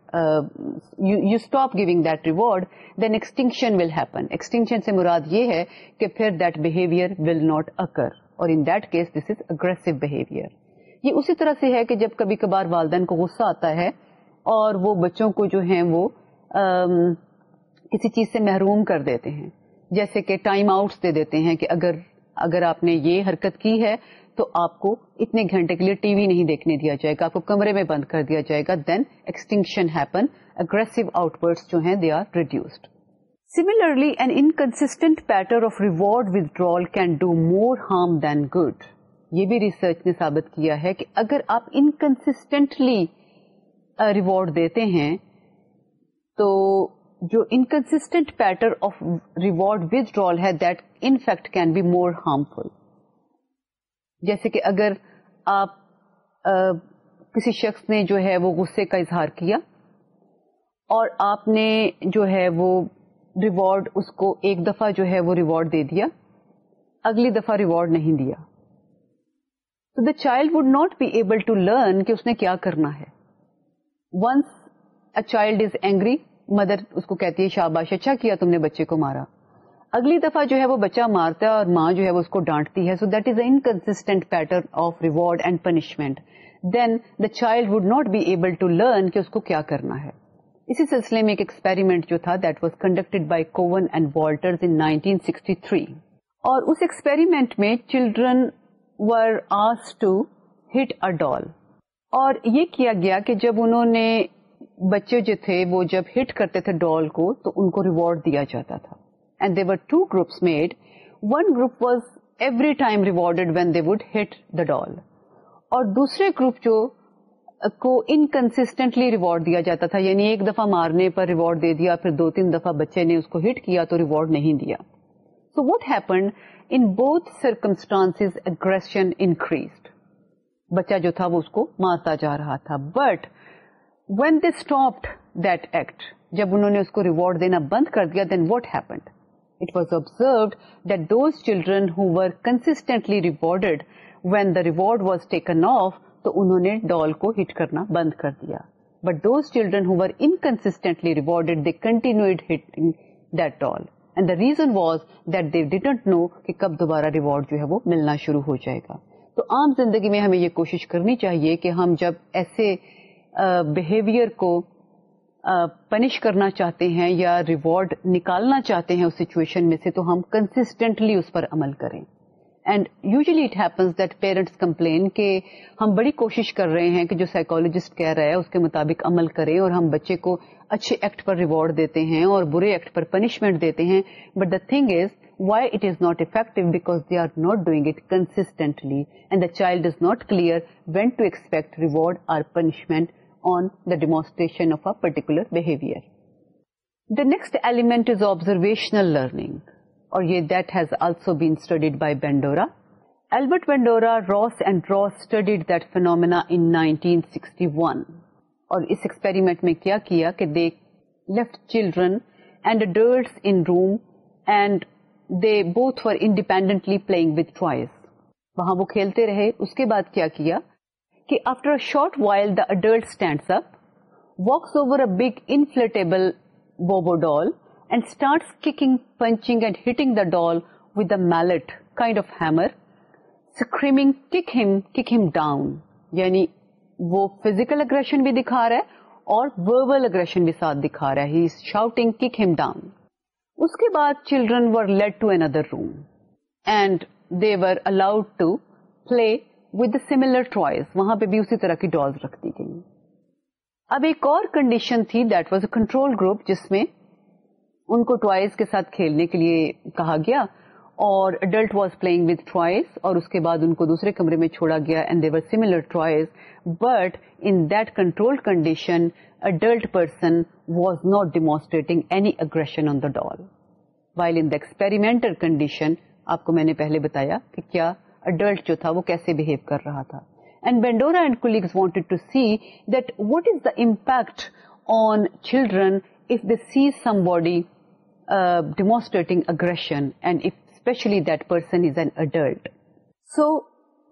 Speaker 1: you stop giving that reward then extinction will happen extinction سے مراد یہ ہے کہ پھر that behaviour will not occur اور in that case this is aggressive behaviour یہ اسی طرح سے ہے کہ جب کبھی کبھار والدین کو غصہ آتا ہے اور وہ بچوں کو جو ہیں وہ um, کسی چیز سے محروم کر دیتے ہیں جیسے کہ ٹائم آؤٹس دے دیتے ہیں کہ اگر اگر آپ نے یہ حرکت کی ہے تو آپ کو اتنے گھنٹے کے لیے ٹی وی نہیں دیکھنے دیا جائے گا آپ کو کمرے میں بند کر دیا جائے گا then extinction happen aggressive outputs جو ہیں they are reduced similarly an inconsistent pattern of reward with can do more harm than good یہ بھی ریسرچ نے ثابت کیا ہے کہ اگر آپ انکنسٹنٹلی ریوارڈ دیتے ہیں تو جو inconsistent pattern of reward with ہے that in fact can be more harmful جیسے کہ اگر آپ کسی شخص نے جو ہے وہ غصے کا اظہار کیا اور آپ نے جو ہے وہ ریوارڈ اس کو ایک دفعہ جو ہے وہ ریوارڈ دے دیا اگلی دفعہ ریوارڈ نہیں دیا تو the child would not be able to learn کہ اس نے کیا کرنا ہے once a child is angry mother اس کو کہتی ہے شاباش اچھا کیا تم نے بچے کو مارا اگلی دفعہ جو ہے وہ بچہ مارتا ہے اور ماں جو ہے اس کو ڈانٹتی ہے so that is a pattern of reward and punishment then the child would not be able to learn کہ اس کو کیا کرنا ہے اسی سلسلے میں ایک ایکسپیریمنٹ جو تھا that was by and Walter اور اس ایکسپیریمنٹ میں چلڈرن ور آس ٹو ہٹ ا ڈال اور یہ کیا گیا کہ جب انہوں نے بچے جو تھے وہ جب ہٹ کرتے تھے ڈال کو تو ان کو ریوارڈ دیا جاتا تھا اور دوسرے گروپ جو uh, کو انکنسٹینٹلی ریوارڈ دیا جاتا تھا یعنی ایک دفعہ مارنے پر ریوارڈ دے دیا پھر دو تین دفعہ بچے نے اس کو ہٹ کیا تو ریوارڈ نہیں دیا so what happened in both circumstance aggression increased بچہ جو تھا وہ اس کو مارتا جا رہا تھا but when they stopped that act جب انہوں نے اس کو ریوارڈ دینا بند کر دیا then what happened reason was that that know کہ کب دوبارہ ریوارڈ جو ہے وہ ملنا شروع ہو جائے گا تو عام زندگی میں ہمیں یہ کوشش کرنی چاہیے کہ ہم جب ایسے پنش کرنا چاہتے ہیں یا ریوارڈ نکالنا چاہتے ہیں اس سچویشن میں سے تو ہم کنسٹینٹلی اس پر عمل کریں and usually it happens that parents complain کہ ہم بڑی کوشش کر رہے ہیں کہ جو سائیکولوجسٹ کہہ رہا ہے اس کے مطابق عمل کریں اور ہم بچے کو اچھے ایکٹ پر ریوارڈ دیتے ہیں اور برے ایکٹ پر پنشمنٹ دیتے ہیں but the thing is why it is not effective because they are not doing it constantly and the child is not clear when to expect reward or punishment 1961 independently with toys وہاں وہ کھیلتے رہے اس کے بعد کیا کہ after short while the adult stands up walks over a big inflatable Bobo doll and starts kicking punching and hitting the doll with with a mallet kind of hammer kick kick ہم ہم ڈاؤن یعنی وہ physical aggression بھی دکھا رہا ہے اور verbal aggression بھی ساتھ دکھا رہا ہے he is shouting kick him down اس کے بعد children were led to another room and they were allowed to play similar وہاں پہ بھی گئی اب ایک اور کنڈیشن تھی کھیلنے کے لیے کہا گیا اور دوسرے کمرے میں نے بتایا کہ کیا اڈلٹ جو تھا وہ کیسے بہیو کر رہا تھا and Bandura and colleagues wanted to see that is داپیکٹ on children see some body demonstrating aggression that person is an adult so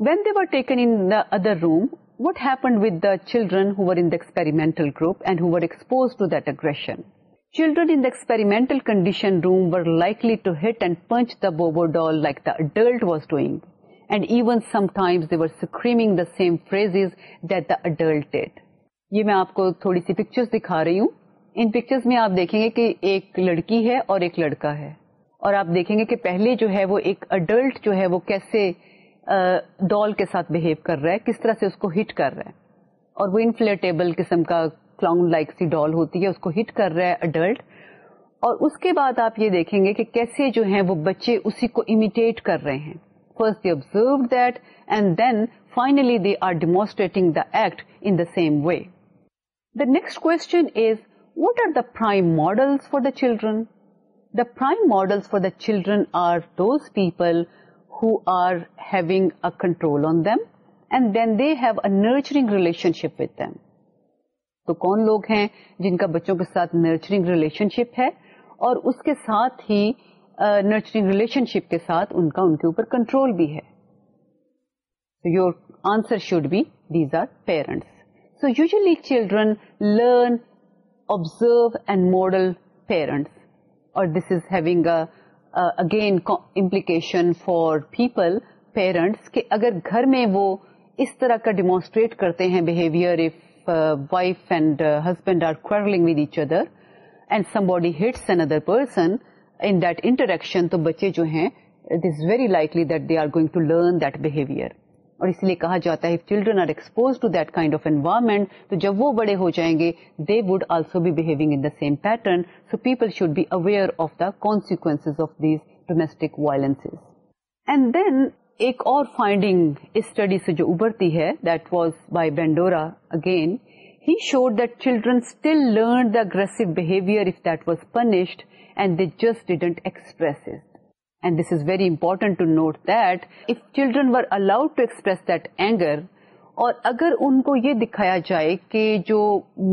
Speaker 1: when they were taken other room what happened with children the experimental group and ہوسپوز aggression children experimental condition room were likely to hit and punch the Bobo doll like the adult was doing and even the the same that that the did. یہ میں آپ کو تھوڑی سی pictures دکھا رہی ہوں ان pictures میں آپ دیکھیں گے کہ ایک لڑکی ہے اور ایک لڑکا ہے اور آپ دیکھیں گے کہ پہلے جو ہے وہ ایک اڈلٹ جو ہے وہ کیسے ڈال کے ساتھ بہیو کر رہا ہے کس طرح سے اس کو ہٹ کر رہا ہے اور وہ انفلیٹیبل قسم کا کلاؤن لائک سی ڈال ہوتی ہے اس کو ہٹ کر رہا ہے اڈلٹ اور اس کے بعد آپ یہ دیکھیں گے کہ کیسے جو ہے وہ بچے اسی کو امیٹیٹ کر رہے ہیں چلڈرنڈل for the children are those people her having role on them and then they have a nurturing relationship with تو کون لوگ ہیں جن کا بچوں کے ساتھ نرچرنگ ریلیشن شپ ہے اور اس کے ساتھ ہی نرچرنگ ریلیشن شپ کے ساتھ ان کا ان کے اوپر کنٹرول بھی ہے your answer should be these are parents so usually children learn observe and model parents اور this is having again implication for people parents کہ اگر گھر میں وہ اس طرح کا ڈیمونسٹریٹ کرتے ہیں behaviour if wife and husband are with each other and somebody hits another person in the interaction تو بچے جو ہے likely that they are going to learn that behaviour اور اس لیے کہا جاتا ہے جب وہ بڑے ہو جائیں گے they would also in in same pattern so people should be aware of the consequences of these domestic violence and then ایک اور فائنڈنگ اس اسٹڈی سے جو ابھرتی ہے that was by Bandura again he showed that that children still learned the aggressive behavior if was punished and And they just didn't express it. this is important to note that if children were allowed to express that anger, اور اگر ان کو یہ دکھایا جائے کہ جو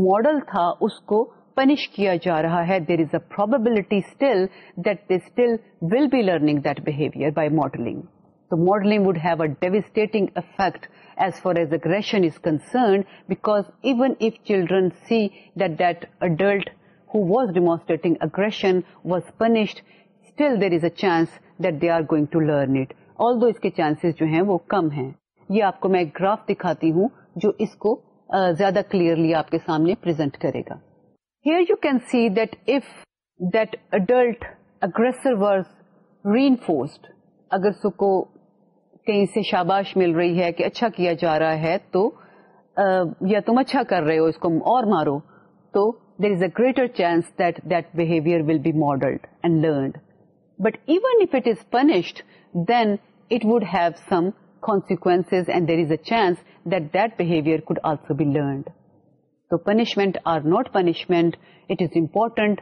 Speaker 1: model تھا اس کو پنش کیا جا رہا ہے there is a probability still that they still will be learning that behaviour by modelling modelling would have a devastating effect as far as aggression is concerned because even if children see that adult who was demonstrating aggression was punished still there is a chance that they are going to learn it آل دو اس کے chances جو ہیں وہ کم ہیں یہ آپ کو میں ایک گراف دکھاتی ہوں جو اس کو زیادہ کلیئرلی آپ کے سامنے پرزینٹ کرے گا here you can see that if the adult اگریسرسڈ اگر سو کو کہیں سے شاباش مل رہی ہے کہ اچھا کیا جا رہا ہے تو یا تم اچھا کر رہے ہو اس کو اور مارو تو there is a greater chance that that behaviour will be modelled and learned but even if it is punished then it would have some consequence and there is a chance that that that behaviour could also be learned تو punishment punishment are not it is important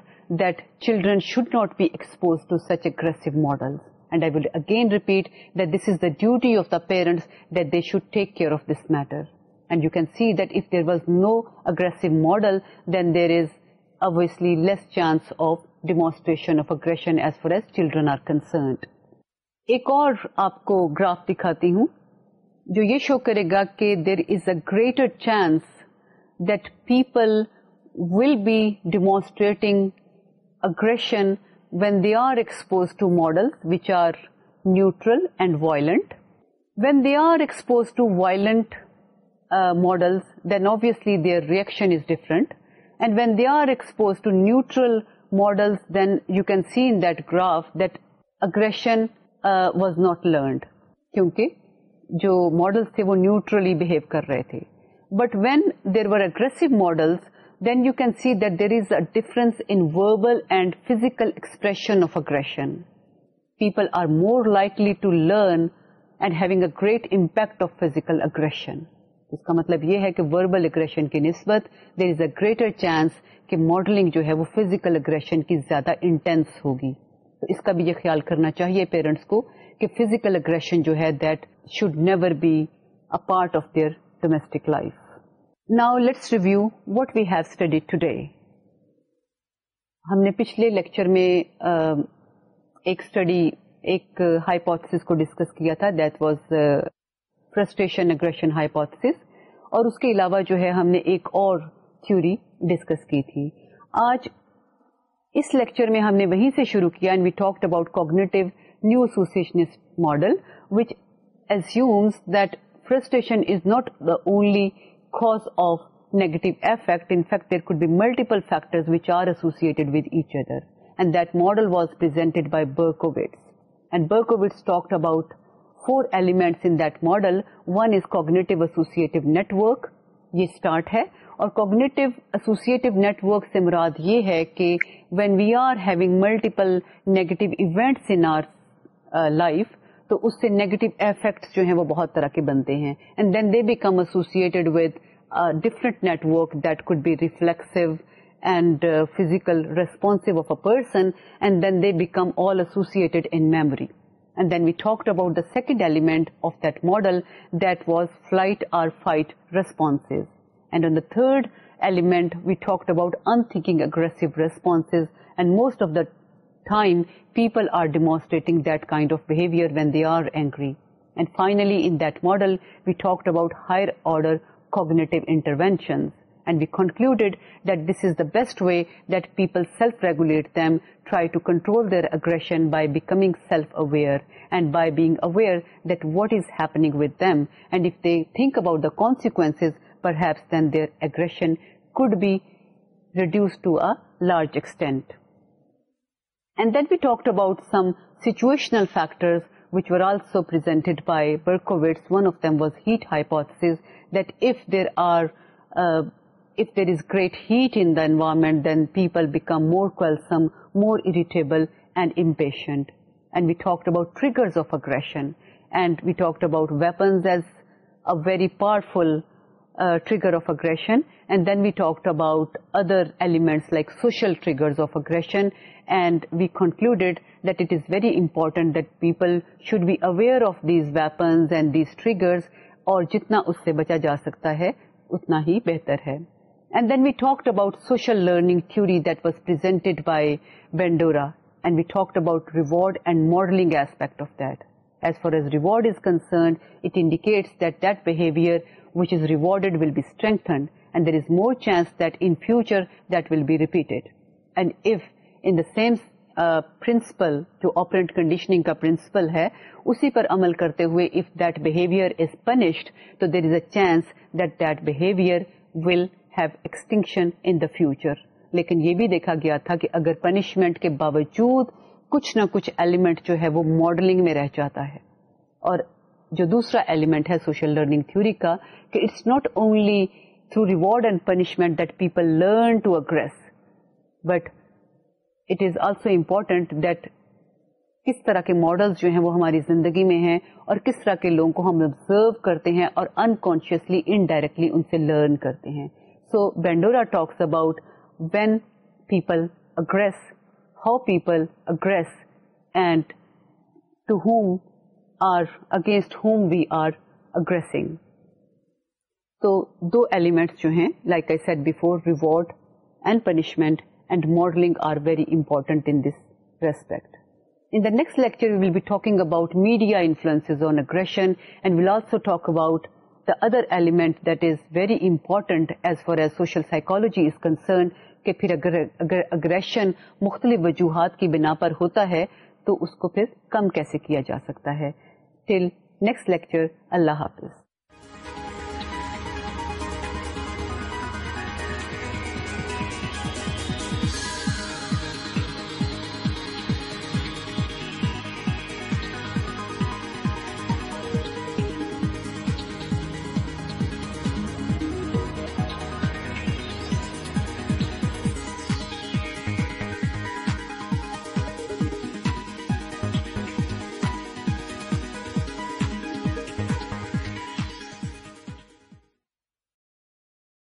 Speaker 1: children should not be expose to such aggressive models duty of the parent they should take care of this metre and you can see there was no اگر model then there is obviously less chance of demonstration as far as children are concerned ایک اور آپ کو graph دکھاتی ہوں جو یہ شو کرے گا کہ there is a greater chance that people will be demonstrating aggression when they are expose to model which are neutral and violent when they are expose to violent models then obviously their reaction is different and when they are expose to neutral models then you can see the graph that aggression was not learned کیونکہ جو models تھے وہ neutrally behave کر رہے تھے but when there were aggressive models then you can see that there is a difference in verbal and physical expression people are more likely to learn and having a great impact of physical aggression اس کا مطلب یہ ہے کہ verbal aggression کی نسبت there is a greater chance کہ modelling جو ہے وہ فیزیکل اگریشن کی زیادہ انٹینس ہوگی تو اس کا بھی یہ خیال کرنا چاہیے پیرنٹس کو کہ فزیکل اگریشن جو ہے that should never be a part of their domestic life نا let's review what we have study to ہم نے پچھلے لیکچر میں ایک ایک اسٹڈی ہائیپوتھس ہائیپوتھس کو ڈسکس کیا تھا دیٹ واز فرسٹریشن اگریشن اور اس کے علاوہ جو ہے ہم نے ایک اور تھیوری ڈسکس کی تھی آج اس لیکچر میں ہم نے وہیں سے شروع کیا and we talked about cognitive neo associationist model which assumes that frustration is not the only because of negative effect. In fact, there could be multiple factors which are associated with each other. And that model was presented by Berkowitz. And Berkowitz talked about four elements in that model. One is cognitive associative network. یہ start ہے اور cognitive associative network سے مراد یہ ہے کہ when we are having multiple negative events in our life تو اس سے نیگیٹو افیکٹس جو ہیں وہ بہت طرح کے بنتے ہیں and and and and then then then they they become become associated associated with different that could be reflexive responsive of a person all in memory we talked about the second element of that model that was flight or fight response and on the third element we talked about in thinking aggress response and most of the time, people are demonstrating that kind of behavior when they are angry. And finally, in that model, we talked about higher order cognitive interventions. And we concluded that this is the best way that people self-regulate them, try to control their aggression by becoming self-aware and by being aware that what is happening with them. And if they think about the consequences, perhaps then their aggression could be reduced to a large extent. And then we talked about some situational factors which were also presented by Berkowitz. One of them was heat hypothesis, that uh, if there is great heat in the environment, then people become more quarrelsome, more irritable and impatient. And we talked about triggers of aggression, and we talked about weapons as a very powerful trigger of aggression and then we of about other elements like social it we concluded that it is very be people should be aware of these triggers اور جتنا اس سے بچا جا سکتا ہے اتنا ہی بہتر ہے and then we talked about social learning تھوڑی that was presented by and we talked about reward and modelling aspect of that as far as reward is concerned it indicates that that behaviour principle ہے اسی پر عمل کرتے ہوئے punished تو there is a chance that دہیویئر will have extinction in the future لیکن یہ بھی دیکھا گیا تھا کہ اگر پنشمنٹ کے باوجود کچھ نہ کچھ ایلیمنٹ جو ہے وہ ماڈلنگ میں رہ جاتا ہے اور جو دوسرا ایلیمنٹ ہے سوشل لرننگ تھیوری کا کہ it's not only through reward and punishment that people learn to aggress but it is also important that کس طرح کے ماڈلس جو ہیں وہ ہماری زندگی میں ہیں اور کس طرح کے لوگوں کو ہم آبزرو کرتے ہیں اور انکانشیسلی انڈائریکٹلی ان سے لرن کرتے ہیں so Bandura talks about when people aggress how people aggress and to whom or against whom we are aggressing تو دو ایلیمنٹس جو ہیں like I said before reward and punishment and modelling are very important in this respect In the next lecture, we will be talking about media influences on aggression and we'll also talk about the other element that is very important as far as social psychology is concerned کہ پھر اگر aggression مختلف وجوہات کی بنا پر ہوتا ہے تو اس کو پھر کم کیسے کیا جا سکتا ہے ٹل نیکسٹ لیکچر اللہ حافظ